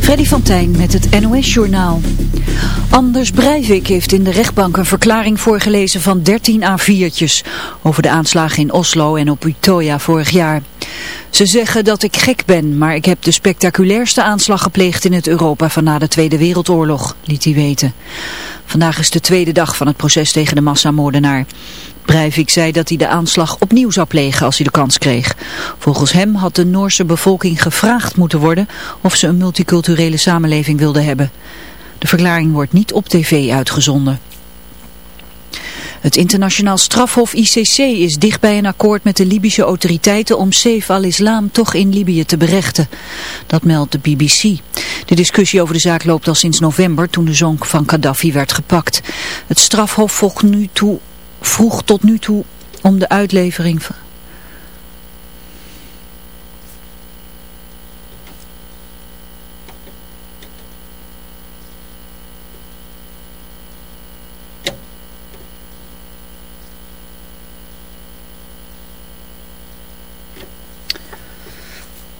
Freddy van Tijn met het NOS-journaal. Anders Breivik heeft in de rechtbank een verklaring voorgelezen van 13 A4'tjes over de aanslagen in Oslo en op Utøya vorig jaar. Ze zeggen dat ik gek ben, maar ik heb de spectaculairste aanslag gepleegd in het Europa van na de Tweede Wereldoorlog, liet hij weten. Vandaag is de tweede dag van het proces tegen de massamoordenaar. Breivik zei dat hij de aanslag opnieuw zou plegen als hij de kans kreeg. Volgens hem had de Noorse bevolking gevraagd moeten worden of ze een multiculturele samenleving wilden hebben. De verklaring wordt niet op tv uitgezonden. Het internationaal strafhof ICC is dicht bij een akkoord met de Libische autoriteiten om Saif al-Islam toch in Libië te berechten. Dat meldt de BBC. De discussie over de zaak loopt al sinds november toen de zoon van Gaddafi werd gepakt. Het strafhof vroeg, nu toe, vroeg tot nu toe om de uitlevering van...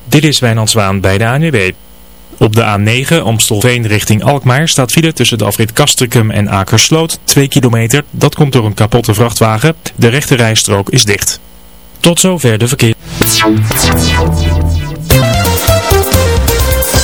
Dit is Wijnand Zwaan bij de ANWB. Op de A9 Amstelveen richting Alkmaar staat file tussen de afrit Kastrikum en Akersloot 2 kilometer. Dat komt door een kapotte vrachtwagen. De rechte rijstrook is dicht. Tot zover de verkeer.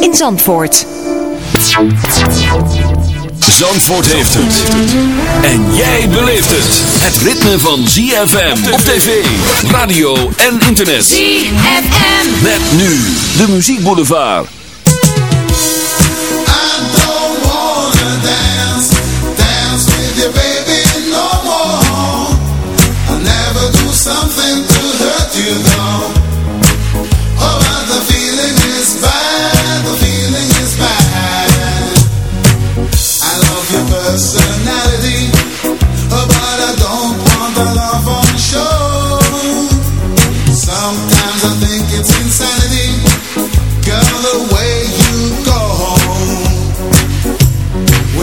in Zandvoort. Zandvoort heeft het. En jij beleeft het. Het ritme van ZFM op tv, radio en internet. ZFM. Met nu de Muziek Boulevard. Something to hurt you though.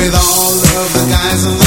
With all of the guys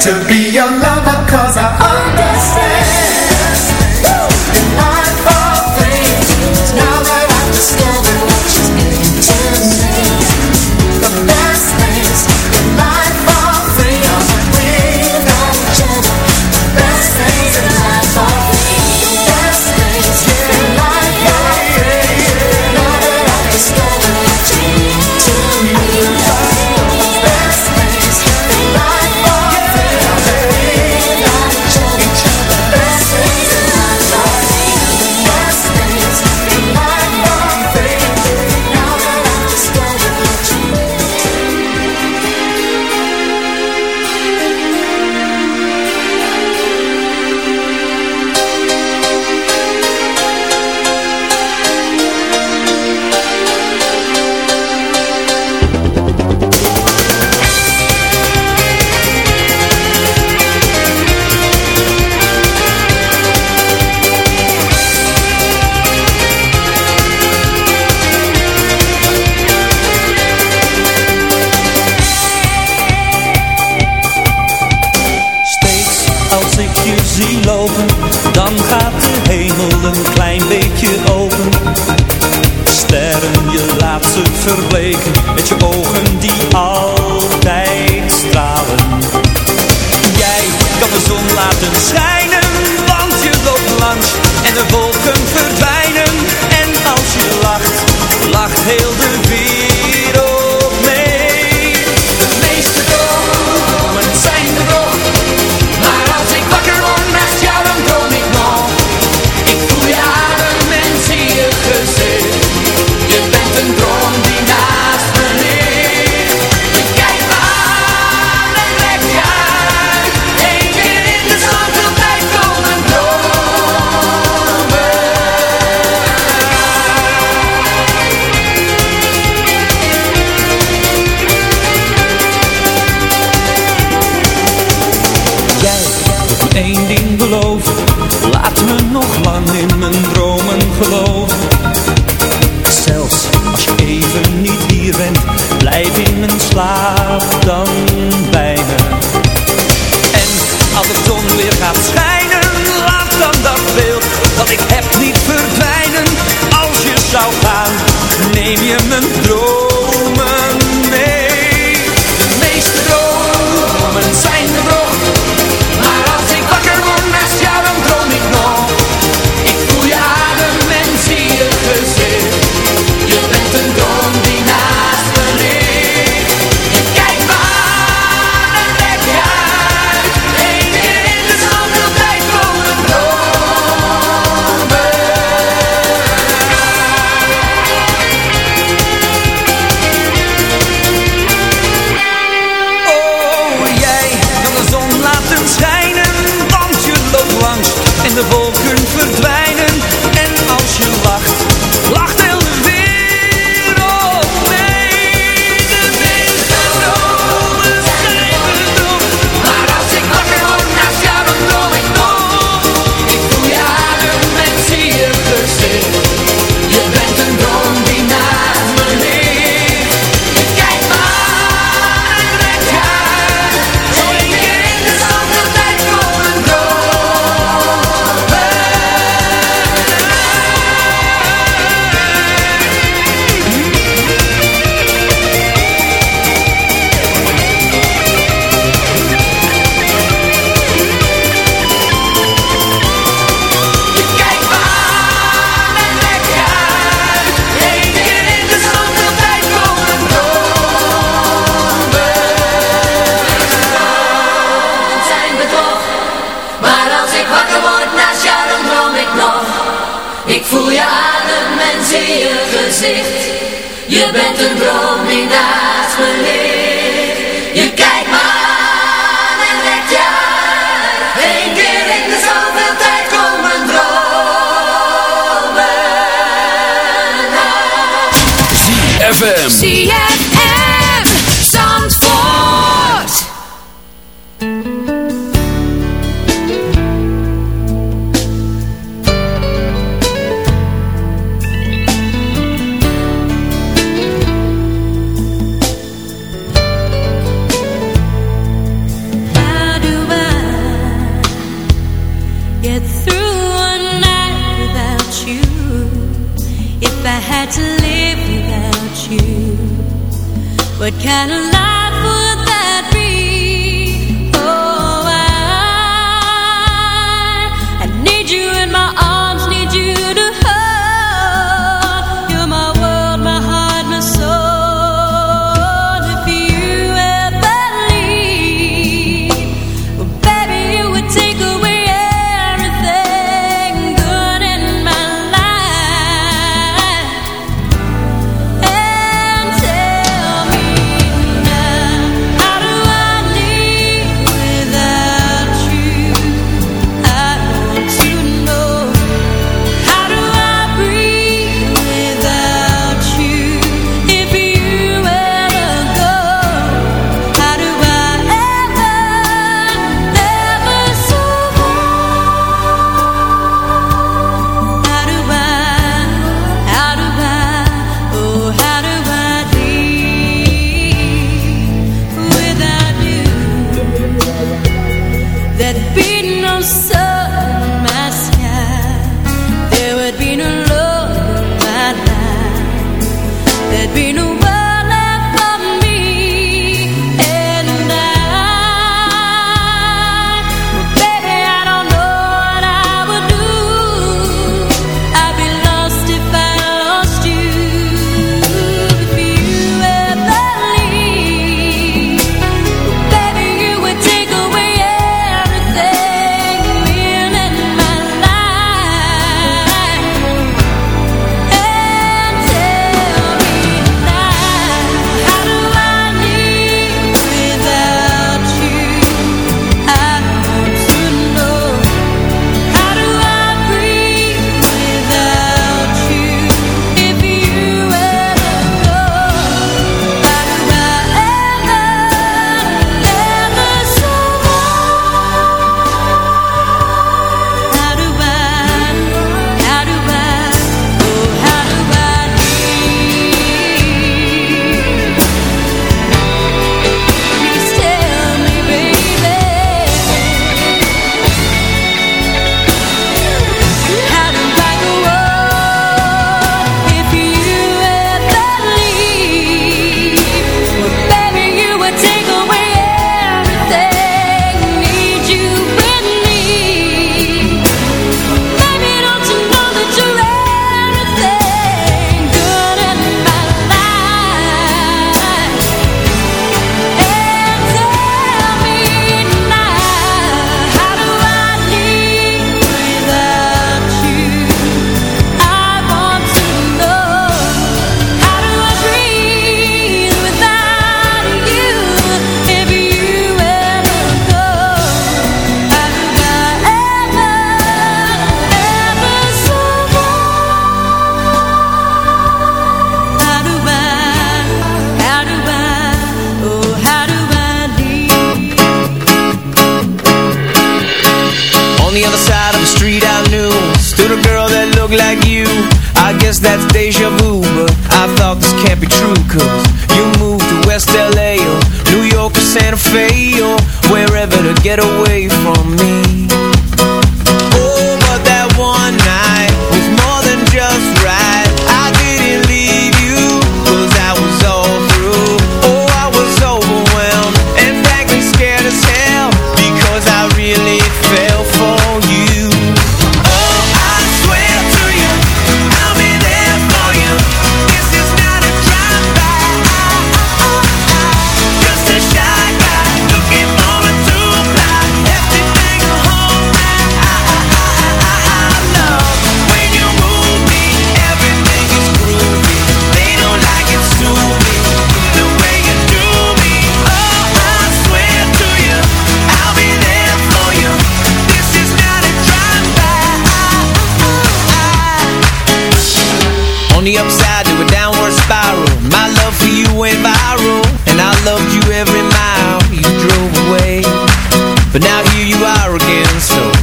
to be